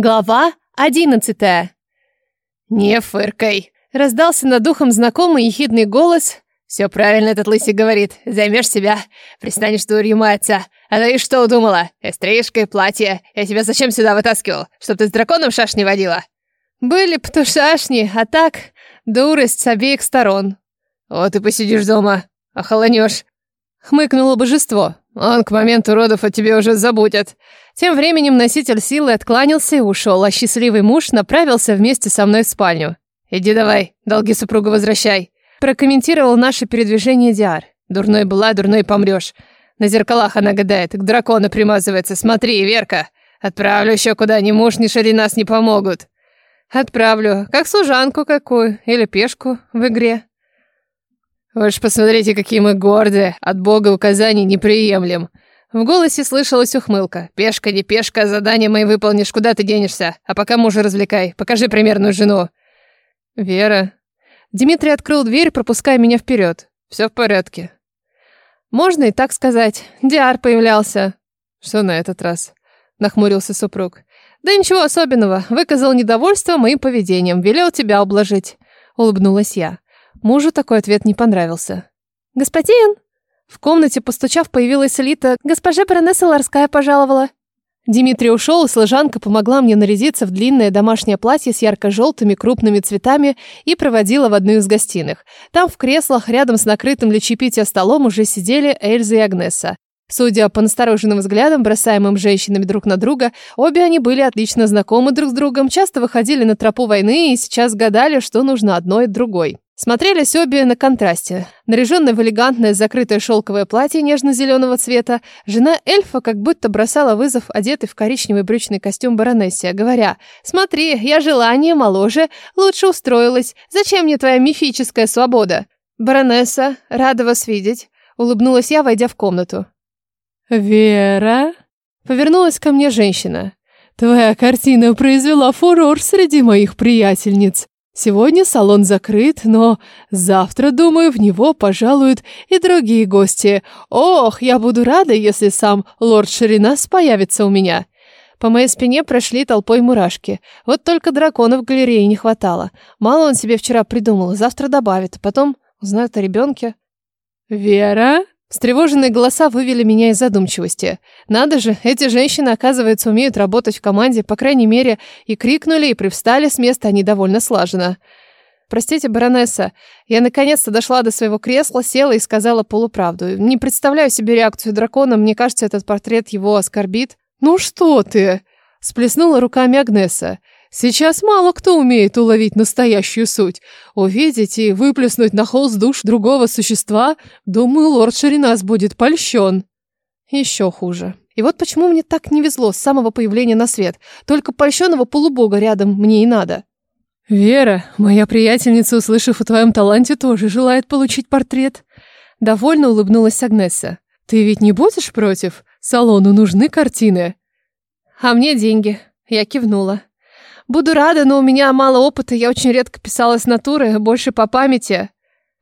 Глава одиннадцатая. «Не фыркай!» — раздался над духом знакомый ехидный голос. «Все правильно этот лысый говорит. Займешь себя, пристанешь дурью маться. А ты что удумала? Стрижка и платье. Я тебя зачем сюда вытаскивал? Чтоб ты с драконом шашни водила?» «Были б то шашни, а так дурость с обеих сторон». «Вот и посидишь дома, охолонешь», — хмыкнуло божество. Он к моменту родов о тебе уже забудет. Тем временем носитель силы откланялся и ушел, а счастливый муж направился вместе со мной в спальню. «Иди давай, долги супруга возвращай», – прокомментировал наше передвижение Диар. «Дурной была, дурной помрешь. На зеркалах она гадает, к дракону примазывается. Смотри, Верка, отправлю еще куда ни муж, ни шаринас не помогут». «Отправлю, как служанку какую, или пешку в игре». Вы ж посмотрите, какие мы гордые, от бога указаний не приемлем. В голосе слышалась ухмылка. Пешка, не пешка, задание мои выполнишь, куда ты денешься? А пока мужа развлекай, покажи примерную жену. Вера. Дмитрий открыл дверь, пропуская меня вперед. Все в порядке. Можно и так сказать. Диар появлялся. Что на этот раз? Нахмурился супруг. Да ничего особенного. Выказал недовольство моим поведением. Велел тебя ублажить. Улыбнулась я. Мужу такой ответ не понравился. «Господин!» В комнате, постучав, появилась Лита. «Госпожа баронесса Ларская пожаловала». Дмитрий ушел, и служанка помогла мне нарядиться в длинное домашнее платье с ярко-желтыми крупными цветами и проводила в одну из гостиных. Там в креслах, рядом с накрытым для чаепития столом, уже сидели Эльза и Агнеса. Судя по настороженным взглядам, бросаемым женщинами друг на друга, обе они были отлично знакомы друг с другом, часто выходили на тропу войны и сейчас гадали, что нужно одной от другой. Смотрелись обе на контрасте. Наряженная в элегантное закрытое шелковое платье нежно-зеленого цвета, жена эльфа как будто бросала вызов одетой в коричневый брючный костюм баронессе, говоря «Смотри, я желание моложе, лучше устроилась. Зачем мне твоя мифическая свобода?» «Баронесса, рада вас видеть», — улыбнулась я, войдя в комнату. «Вера?» — повернулась ко мне женщина. «Твоя картина произвела фурор среди моих приятельниц. Сегодня салон закрыт, но завтра, думаю, в него пожалуют и другие гости. Ох, я буду рада, если сам лорд Ширинас появится у меня. По моей спине прошли толпой мурашки. Вот только дракона в галерее не хватало. Мало он себе вчера придумал, завтра добавит. Потом узнают о ребенке. «Вера?» Встревоженные голоса вывели меня из задумчивости. Надо же, эти женщины, оказывается, умеют работать в команде, по крайней мере, и крикнули, и привстали с места они довольно слаженно. «Простите, баронесса, я наконец-то дошла до своего кресла, села и сказала полуправду. Не представляю себе реакцию дракона, мне кажется, этот портрет его оскорбит». «Ну что ты?» – сплеснула руками Агнеса. Сейчас мало кто умеет уловить настоящую суть. Увидеть и выплеснуть на холст душ другого существа, думаю, лорд Шаринас будет польщен. Еще хуже. И вот почему мне так не везло с самого появления на свет. Только польщенного полубога рядом мне и надо. Вера, моя приятельница, услышав о твоем таланте, тоже желает получить портрет. Довольно улыбнулась Агнесса. Ты ведь не будешь против? Салону нужны картины. А мне деньги. Я кивнула. Буду рада, но у меня мало опыта, я очень редко писала с натуры, больше по памяти.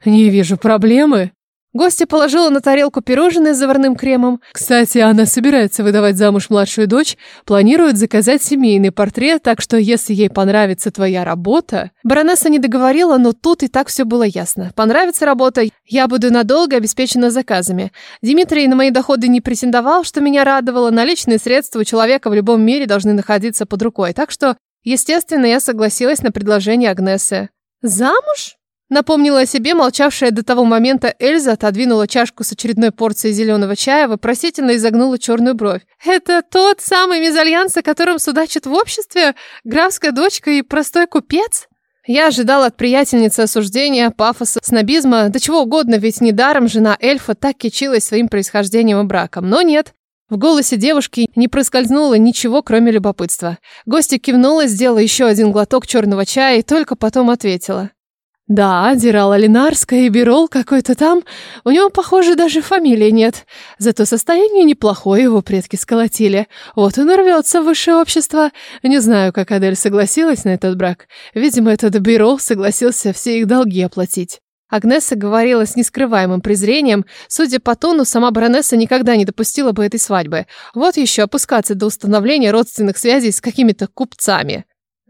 Не вижу проблемы. Гостья положила на тарелку пирожное с заварным кремом. Кстати, она собирается выдавать замуж младшую дочь, планирует заказать семейный портрет, так что если ей понравится твоя работа... Баронесса не договорила, но тут и так все было ясно. Понравится работа, я буду надолго обеспечена заказами. Дмитрий на мои доходы не претендовал, что меня радовало. Наличные средства у человека в любом мире должны находиться под рукой, так что Естественно, я согласилась на предложение Агнесы. «Замуж?» Напомнила о себе молчавшая до того момента Эльза, отодвинула чашку с очередной порцией зеленого чая, вопросительно изогнула черную бровь. «Это тот самый мезальянс, о котором судачат в обществе? Графская дочка и простой купец?» Я ожидала от приятельницы осуждения, пафоса, снобизма, да чего угодно, ведь недаром жена эльфа так кичилась своим происхождением и браком. Но нет, в голосе девушки не проскользнуло ничего, кроме любопытства. Гостья кивнула, сделала еще один глоток черного чая и только потом ответила. «Да, Дирала Линарская и Бирол какой-то там. У него, похоже, даже фамилии нет. Зато состояние неплохое, его предки сколотили. Вот он рвется в высшее общество. Не знаю, как Адель согласилась на этот брак. Видимо, этот Бирол согласился все их долги оплатить». Агнесса говорила с нескрываемым презрением. Судя по тону, сама баронесса никогда не допустила бы этой свадьбы. Вот еще опускаться до установления родственных связей с какими-то купцами.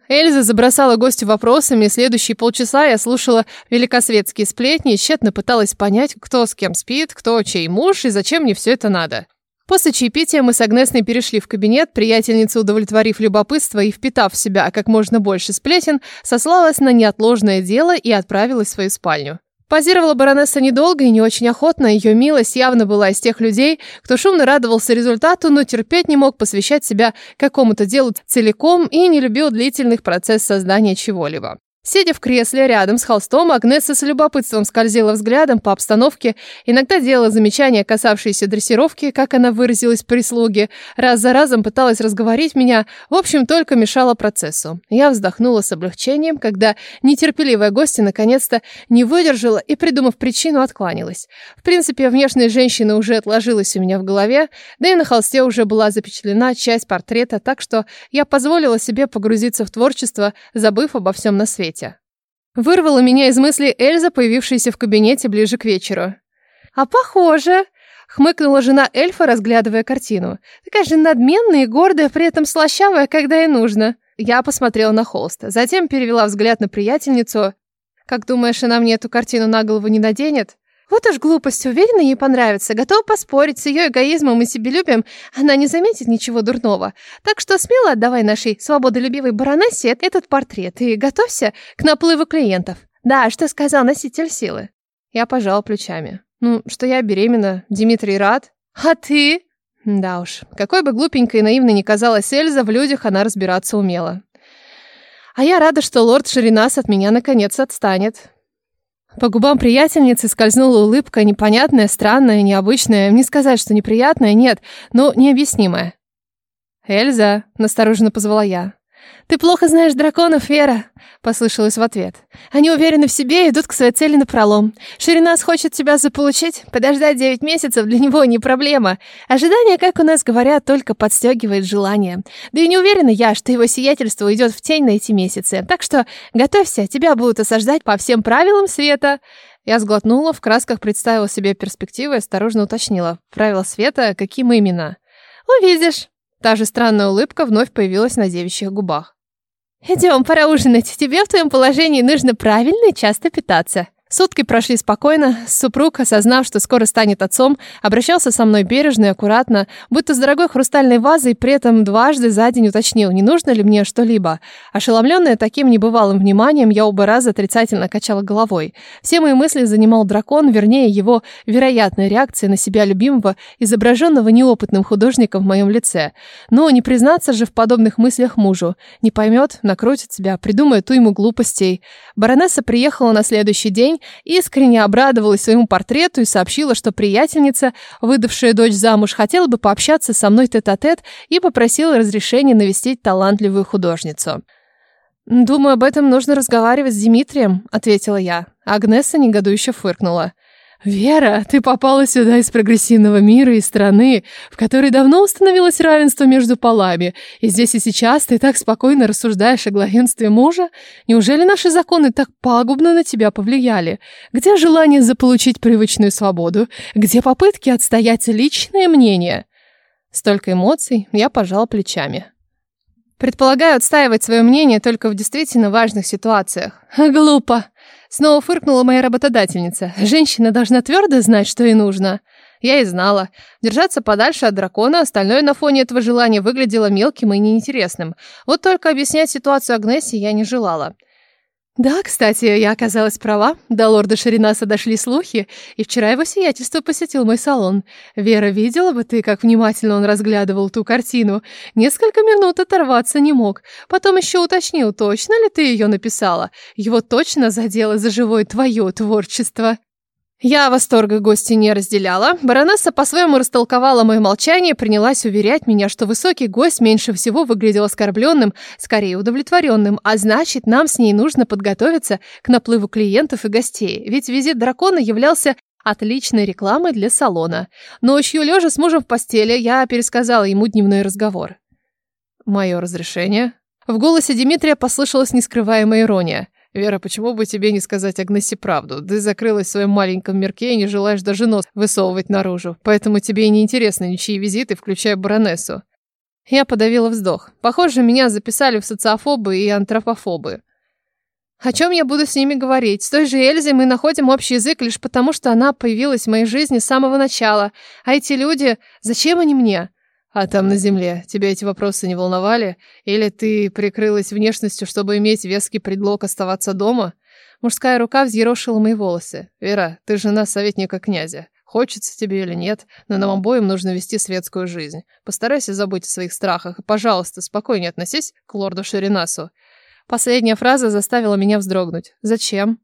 Эльза забросала гостю вопросами, следующие полчаса я слушала великосветские сплетни и тщетно пыталась понять, кто с кем спит, кто чей муж и зачем мне все это надо. После чаепития мы с Агнесной перешли в кабинет, приятельница, удовлетворив любопытство и впитав в себя как можно больше сплетен, сослалась на неотложное дело и отправилась в свою спальню. Позировала баронесса недолго и не очень охотно, ее милость явно была из тех людей, кто шумно радовался результату, но терпеть не мог посвящать себя какому-то делу целиком и не любил длительных процессов создания чего-либо. Сидя в кресле рядом с холстом, Агнеса с любопытством скользила взглядом по обстановке, иногда делала замечания, касавшиеся дрессировки, как она выразилась прислуги, раз за разом пыталась разговорить меня, в общем, только мешала процессу. Я вздохнула с облегчением, когда нетерпеливая гостья наконец-то не выдержала и, придумав причину, откланялась. В принципе, внешняя женщина уже отложилась у меня в голове, да и на холсте уже была запечатлена часть портрета, так что я позволила себе погрузиться в творчество, забыв обо всем на свете. Вырвала меня из мысли Эльза, появившаяся в кабинете ближе к вечеру. «А похоже!» — хмыкнула жена эльфа, разглядывая картину. «Такая же надменная и гордая, при этом слащавая, когда и нужно». Я посмотрела на холст, затем перевела взгляд на приятельницу. «Как думаешь, она мне эту картину на голову не наденет?» Вот уж глупость, уверена, ей понравится. Готова поспорить с ее эгоизмом и себелюбием, она не заметит ничего дурного. Так что смело отдавай нашей свободолюбивой баронессе этот портрет и готовься к наплыву клиентов. Да, что сказал носитель силы? Я пожала плечами. Ну, что я беременна, Дмитрий рад. А ты? Да уж, какой бы глупенькой и наивной ни казалась Эльза, в людях она разбираться умела. А я рада, что лорд Ширинас от меня наконец отстанет. По губам приятельницы скользнула улыбка, непонятная, странная, необычная. Не сказать, что неприятная, нет, но необъяснимая. «Эльза», — настороженно позвала я. «Ты плохо знаешь драконов, Вера», — послышалось в ответ. «Они уверены в себе и идут к своей цели напролом. Ширинас хочет тебя заполучить. Подождать девять месяцев для него не проблема. Ожидание, как у нас говорят, только подстегивает желание. Да и не уверена я, что его сиятельство уйдет в тень на эти месяцы. Так что готовься, тебя будут осаждать по всем правилам света». Я сглотнула, в красках представила себе перспективы и осторожно уточнила. «Правила света? Каким именно?» «Увидишь». Та же странная улыбка вновь появилась на девичьих губах. «Идем, пора ужинать. Тебе в твоем положении нужно правильно и часто питаться». Сутки прошли спокойно. Супруг, осознав, что скоро станет отцом, обращался со мной бережно и аккуратно, будто с дорогой хрустальной вазой, при этом дважды за день уточнил, не нужно ли мне что-либо. Ошеломленная таким небывалым вниманием, я оба раза отрицательно качала головой. Все мои мысли занимал дракон, вернее, его вероятная реакция на себя любимого, изображенного неопытным художником в моем лице. Но не признаться же в подобных мыслях мужу. Не поймет, накрутит себя, придумает ему глупостей. Баронесса приехала на следующий день, день, искренне обрадовалась своему портрету и сообщила, что приятельница, выдавшая дочь замуж, хотела бы пообщаться со мной тет-а-тет -тет и попросила разрешения навестить талантливую художницу. «Думаю, об этом нужно разговаривать с Дмитрием», — ответила я. Агнеса негодующе фыркнула. «Вера, ты попала сюда из прогрессивного мира и страны, в которой давно установилось равенство между полами, и здесь и сейчас ты так спокойно рассуждаешь о главенстве мужа? Неужели наши законы так пагубно на тебя повлияли? Где желание заполучить привычную свободу? Где попытки отстоять личное мнение?» Столько эмоций, я пожала плечами. Предполагаю отстаивать свое мнение только в действительно важных ситуациях. Глупо. Снова фыркнула моя работодательница. Женщина должна твердо знать, что ей нужно. Я и знала. Держаться подальше от дракона, остальное на фоне этого желания выглядело мелким и неинтересным. Вот только объяснять ситуацию Агнессе я не желала. Да, кстати, я оказалась права. До лорда Шаринаса дошли слухи, и вчера его сиятельство посетил мой салон. Вера, видела бы ты, как внимательно он разглядывал ту картину. Несколько минут оторваться не мог. Потом еще уточнил, точно ли ты ее написала. Его точно задело за живое твое творчество. Я восторга гости не разделяла. Баронесса по-своему растолковала мое молчание, принялась уверять меня, что высокий гость меньше всего выглядел оскорбленным, скорее удовлетворенным, а значит, нам с ней нужно подготовиться к наплыву клиентов и гостей, ведь визит дракона являлся отличной рекламой для салона. Ночью, лежа с мужем в постели, я пересказала ему дневной разговор. «Мое разрешение?» В голосе Дмитрия послышалась нескрываемая ирония. Вера, почему бы тебе не сказать Агнесе правду? Ты закрылась в своем маленьком мирке и не желаешь даже нос высовывать наружу. Поэтому тебе и не интересны ничьи визиты, включая баронессу. Я подавила вздох. Похоже, меня записали в социофобы и антропофобы. О чем я буду с ними говорить? С той же Эльзой мы находим общий язык лишь потому, что она появилась в моей жизни с самого начала. А эти люди, зачем они мне? А там на земле тебя эти вопросы не волновали? Или ты прикрылась внешностью, чтобы иметь веский предлог оставаться дома? Мужская рука взъерошила мои волосы. Вера, ты жена советника князя. Хочется тебе или нет, но нам обоим нужно вести светскую жизнь. Постарайся забыть о своих страхах и, пожалуйста, спокойнее относись к лорду Ширинасу. Последняя фраза заставила меня вздрогнуть. «Зачем?»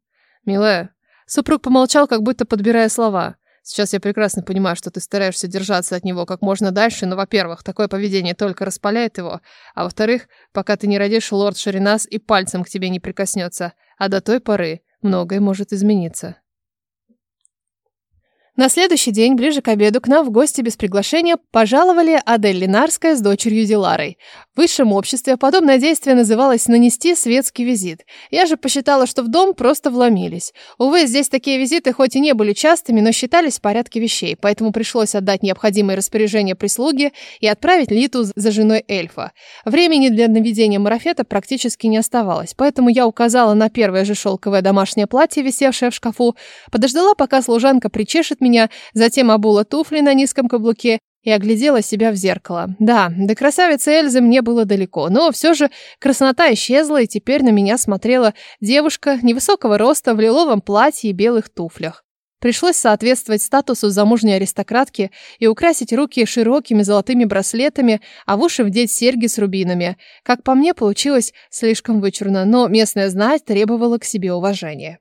«Милая». Супруг помолчал, как будто подбирая слова. «Сейчас я прекрасно понимаю, что ты стараешься держаться от него как можно дальше, но, во-первых, такое поведение только распаляет его, а во-вторых, пока ты не родишь, лорд Шаринас и пальцем к тебе не прикоснется, а до той поры многое может измениться». На следующий день, ближе к обеду, к нам в гости без приглашения пожаловали Адель Ленарская с дочерью Диларой. В высшем обществе подобное действие называлось «нанести светский визит». Я же посчитала, что в дом просто вломились. Увы, здесь такие визиты хоть и не были частыми, но считались в порядке вещей, поэтому пришлось отдать необходимые распоряжения прислуги и отправить Литу за женой эльфа. Времени для наведения марафета практически не оставалось, поэтому я указала на первое же шелковое домашнее платье, висевшее в шкафу, подождала, пока служанка причешет меня, затем обула туфли на низком каблуке и оглядела себя в зеркало. Да, до красавицы Эльзы мне было далеко, но все же красота исчезла, и теперь на меня смотрела девушка невысокого роста в лиловом платье и белых туфлях. Пришлось соответствовать статусу замужней аристократки и украсить руки широкими золотыми браслетами, а в уши вдеть серьги с рубинами. Как по мне, получилось слишком вычурно, но местная знать требовала к себе уважения.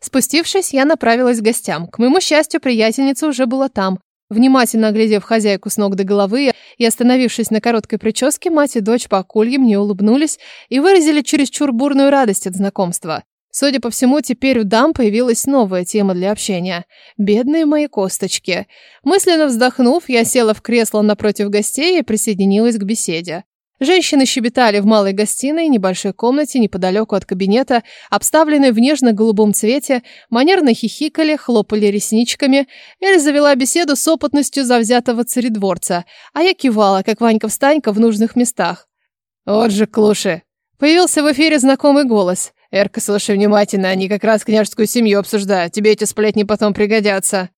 Спустившись, я направилась к гостям. К моему счастью, приятельница уже была там. Внимательно оглядев хозяйку с ног до головы и остановившись на короткой прическе, мать и дочь по околье мне улыбнулись и выразили чересчур бурную радость от знакомства. Судя по всему, теперь у дам появилась новая тема для общения. Бедные мои косточки. Мысленно вздохнув, я села в кресло напротив гостей и присоединилась к беседе. Женщины щебетали в малой гостиной, небольшой комнате неподалеку от кабинета, обставленной в нежно-голубом цвете, манерно хихикали, хлопали ресничками. Эль завела беседу с опытностью завзятого царедворца, а я кивала, как Ванька-встанька в нужных местах. «Вот же клуши!» Появился в эфире знакомый голос. «Эрка, слушай внимательно, они как раз княжескую семью обсуждают. Тебе эти сплетни потом пригодятся».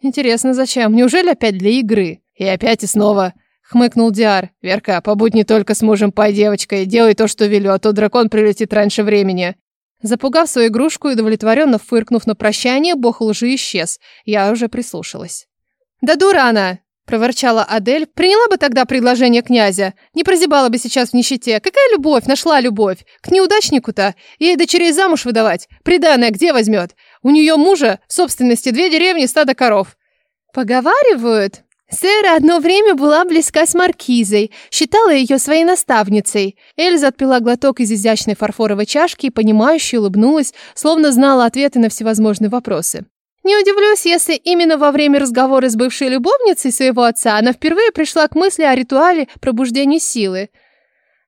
«Интересно, зачем? Неужели опять для игры?» «И опять и снова хмыкнул Диар. Верка, побудь не только с мужем, пой девочкой, делай то, что велю, а то дракон прилетит раньше времени. Запугав свою игрушку и удовлетворенно фыркнув на прощание, бог лжи исчез. Я уже прислушалась. «Да дура она!» — проворчала Адель. «Приняла бы тогда предложение князя. Не прозябала бы сейчас в нищете. Какая любовь? Нашла любовь. К неудачнику-то. Ей дочерей замуж выдавать. Приданное где возьмет? У нее мужа в собственности две деревни, стадо коров». «Поговаривают», Сэра одно время была близка с маркизой, считала ее своей наставницей. Эльза отпила глоток из изящной фарфоровой чашки и, понимающе улыбнулась, словно знала ответы на всевозможные вопросы. Не удивлюсь, если именно во время разговора с бывшей любовницей своего отца она впервые пришла к мысли о ритуале пробуждения силы.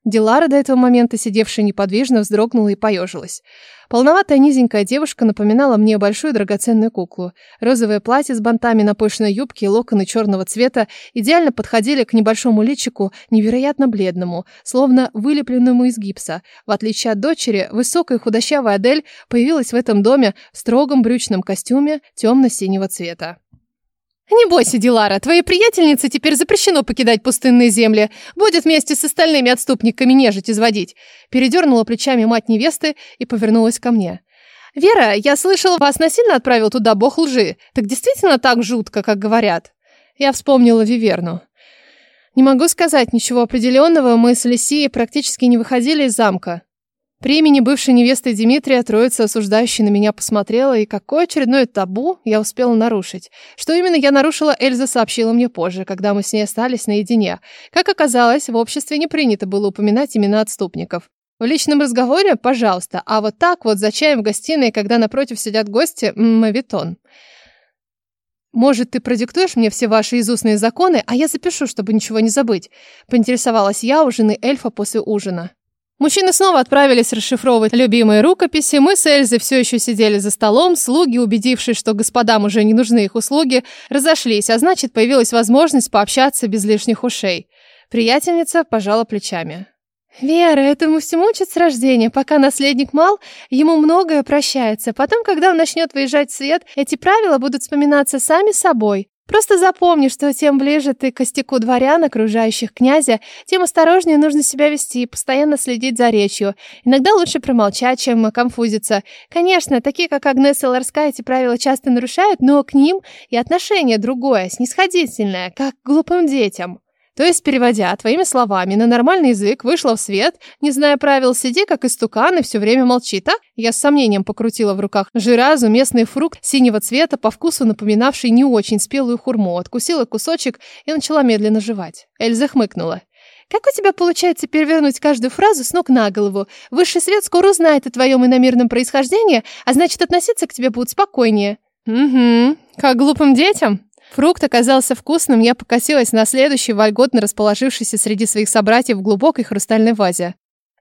Дилара, до этого момента сидевшая неподвижно, вздрогнула и поежилась. Полноватая низенькая девушка напоминала мне большую драгоценную куклу. Розовое платье с бантами на пышной юбке и локоны черного цвета идеально подходили к небольшому личику, невероятно бледному, словно вылепленному из гипса. В отличие от дочери, высокая худощавая Адель появилась в этом доме в строгом брючном костюме темно-синего цвета. «Не бойся, Дилара, твоей приятельнице теперь запрещено покидать пустынные земли. Будет вместе с остальными отступниками нежить изводить». Передернула плечами мать невесты и повернулась ко мне. «Вера, я слышала, вас насильно отправил туда бог лжи. Так действительно так жутко, как говорят?» Я вспомнила Виверну. Не могу сказать ничего определенного, мы с Лисией практически не выходили из замка. При имени бывшей невесты Дмитрия троица осуждающая на меня посмотрела, и какое очередное табу я успела нарушить. Что именно я нарушила, Эльза сообщила мне позже, когда мы с ней остались наедине. Как оказалось, в обществе не принято было упоминать имена отступников. В личном разговоре, пожалуйста, а вот так вот за чаем в гостиной, когда напротив сидят гости, мавитон. «Может, ты продиктуешь мне все ваши изустные законы, а я запишу, чтобы ничего не забыть?» Поинтересовалась я у жены эльфа после ужина. Мужчины снова отправились расшифровывать любимые рукописи. Мы с Эльзой все еще сидели за столом. Слуги, убедившись, что господам уже не нужны их услуги, разошлись, а значит, появилась возможность пообщаться без лишних ушей. Приятельница пожала плечами. «Вера, этому всему учат с рождения. Пока наследник мал, ему многое прощается. Потом, когда он начнет выезжать в свет, эти правила будут вспоминаться сами собой. Просто запомни, что тем ближе ты к костяку дворян, окружающих князя, тем осторожнее нужно себя вести и постоянно следить за речью. Иногда лучше промолчать, чем конфузиться. Конечно, такие, как Агнеса Ларская, эти правила часто нарушают, но к ним и отношение другое, снисходительное, как к глупым детям. То есть, переводя твоими словами на нормальный язык, вышла в свет, не зная правил, сиди как истукан и все время молчи, так? Я с сомнением покрутила в руках жиразу, местный фрукт синего цвета, по вкусу напоминавший не очень спелую хурму, откусила кусочек и начала медленно жевать. Эльза хмыкнула. Как у тебя получается перевернуть каждую фразу с ног на голову? Высший свет скоро узнает о твоем иномирном происхождении, а значит, относиться к тебе будут спокойнее. Угу, как глупым детям. Фрукт оказался вкусным, я покосилась на следующий, вольготно расположившийся среди своих собратьев в глубокой хрустальной вазе.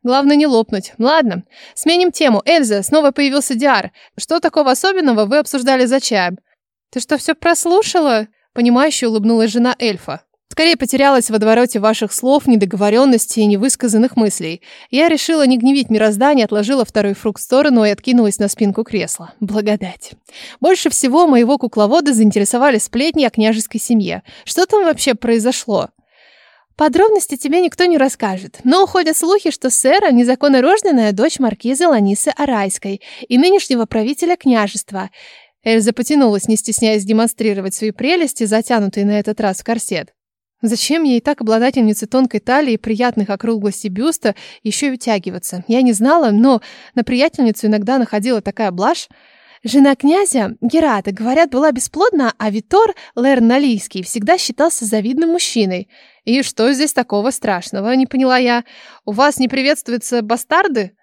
Главное не лопнуть. Ладно, сменим тему. Эльза, снова появился Диар. Что такого особенного вы обсуждали за чаем? Ты что, все прослушала? Понимающе улыбнулась жена эльфа. Скорее потерялась в водовороте ваших слов, недоговоренностей и невысказанных мыслей. Я решила не гневить мироздание, отложила второй фрукт в сторону и откинулась на спинку кресла. Благодать. Больше всего моего кукловода заинтересовали сплетни о княжеской семье. Что там вообще произошло? Подробности тебе никто не расскажет, но уходят слухи, что Сэра – незаконно рожденная дочь маркизы Ланисы Арайской и нынешнего правителя княжества. Эльза потянулась, не стесняясь демонстрировать свои прелести, затянутые на этот раз в корсет. Зачем ей так обладательнице тонкой талии и приятных округлостей бюста еще и утягиваться? Я не знала, но на приятельницу иногда находила такая блажь. Жена князя, Герата, говорят, была бесплодна, а Витор Лерналийский всегда считался завидным мужчиной. И что здесь такого страшного, не поняла я. У вас не приветствуются бастарды?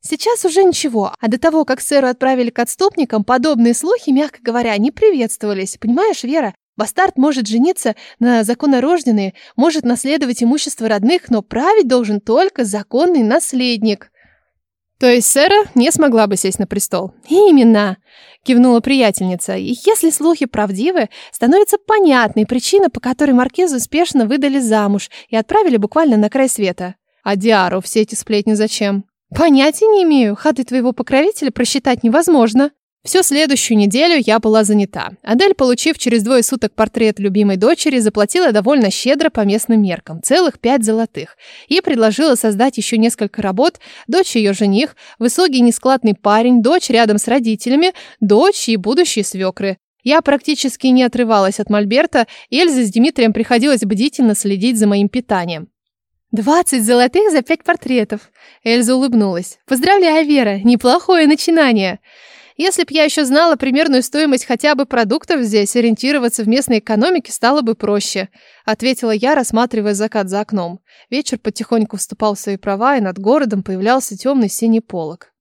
Сейчас уже ничего, а до того, как сэру отправили к отступникам, подобные слухи, мягко говоря, не приветствовались. Понимаешь, Вера, Бастард может жениться на законнорожденной, может наследовать имущество родных, но править должен только законный наследник. То есть Сэра не смогла бы сесть на престол. Именно, кивнула приятельница. И если слухи правдивы, становится понятной причина, по которой маркизу успешно выдали замуж и отправили буквально на край света. А Диару все эти сплетни зачем? Понятия не имею. Хаты твоего покровителя просчитать невозможно. Всю следующую неделю я была занята. Адель, получив через двое суток портрет любимой дочери, заплатила довольно щедро по местным меркам, целых пять золотых, и предложила создать еще несколько работ, дочь ее жених, высокий нескладный парень, дочь рядом с родителями, дочь и будущие свекры. Я практически не отрывалась от мольберта, и Эльзе с Дмитрием приходилось бдительно следить за моим питанием. «Двадцать золотых за пять портретов!» Эльза улыбнулась. «Поздравляю, Вера! Неплохое начинание!» Если б я еще знала примерную стоимость хотя бы продуктов здесь, ориентироваться в местной экономике стало бы проще», — ответила я, рассматривая закат за окном. Вечер потихоньку вступал в свои права, и над городом появлялся темный синий полог.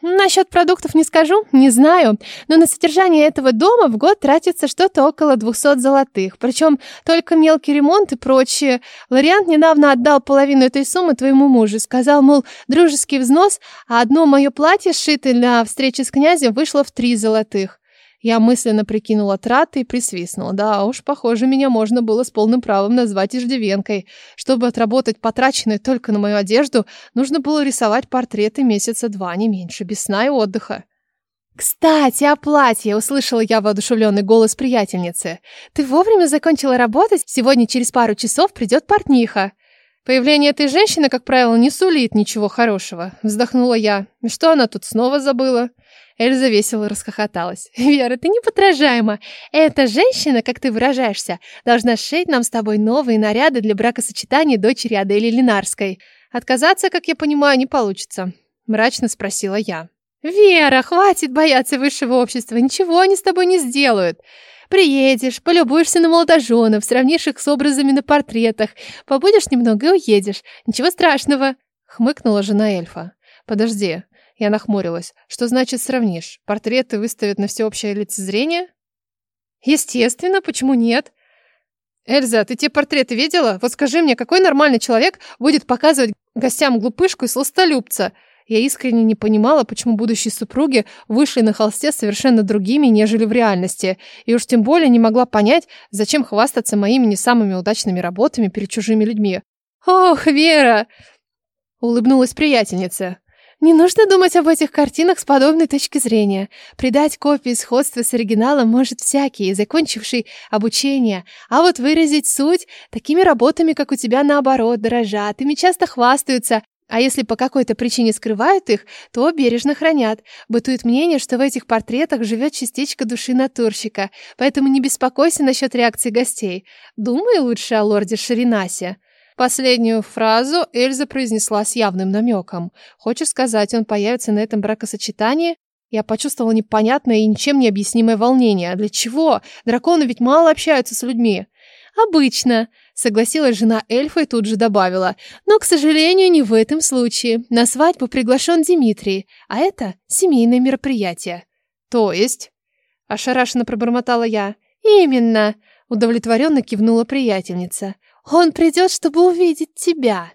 Насчет продуктов не скажу, не знаю, но на содержание этого дома в год тратится что-то около 200 золотых, причем только мелкий ремонт и прочее. Лориант недавно отдал половину этой суммы твоему мужу, сказал, мол, дружеский взнос, а одно мое платье, сшитое на встрече с князем, вышло в три золотых. Я мысленно прикинула траты и присвистнула. Да уж, похоже, меня можно было с полным правом назвать иждивенкой. Чтобы отработать потраченное только на мою одежду, нужно было рисовать портреты месяца два, не меньше, без сна и отдыха. «Кстати, о платье!» — услышала я воодушевленный голос приятельницы. «Ты вовремя закончила работать? Сегодня через пару часов придет портниха». Появление этой женщины, как правило, не сулит ничего хорошего. Вздохнула я. Что она тут снова забыла? Эльза весело расхохоталась. «Вера, ты неподражаема. Эта женщина, как ты выражаешься, должна сшить нам с тобой новые наряды для бракосочетания дочери Адели Линарской. Отказаться, как я понимаю, не получится», — мрачно спросила я. «Вера, хватит бояться высшего общества, ничего они с тобой не сделают. Приедешь, полюбуешься на молодоженов, сравнишь их с образами на портретах, побудешь немного и уедешь. Ничего страшного», — хмыкнула жена эльфа. «Подожди, я нахмурилась. Что значит сравнишь? Портреты выставят на всеобщее лицезрение? Естественно, почему нет? Эльза, ты те портреты видела? Вот скажи мне, какой нормальный человек будет показывать гостям глупышку и сластолюбца? Я искренне не понимала, почему будущие супруги вышли на холсте совершенно другими, нежели в реальности. И уж тем более не могла понять, зачем хвастаться моими не самыми удачными работами перед чужими людьми. «Ох, Вера!» — улыбнулась приятельница. Не нужно думать об этих картинах с подобной точки зрения. Придать копии сходства с оригиналом может всякий, закончивший обучение. А вот выразить суть такими работами, как у тебя, наоборот, дорожат. Ими часто хвастаются. А если по какой-то причине скрывают их, то бережно хранят. Бытует мнение, что в этих портретах живет частичка души натурщика. Поэтому не беспокойся насчет реакции гостей. Думай лучше о лорде Ширинасе. Последнюю фразу Эльза произнесла с явным намеком. Хочешь сказать, он появится на этом бракосочетании? Я почувствовала непонятное и ничем не объяснимое волнение. Для чего? Драконы ведь мало общаются с людьми. Обычно, согласилась жена эльфа и тут же добавила. Но, к сожалению, не в этом случае. На свадьбу приглашен Дмитрий, а это семейное мероприятие. То есть? Ошарашенно пробормотала я. Именно, удовлетворенно кивнула приятельница. Он придет, чтобы увидеть тебя.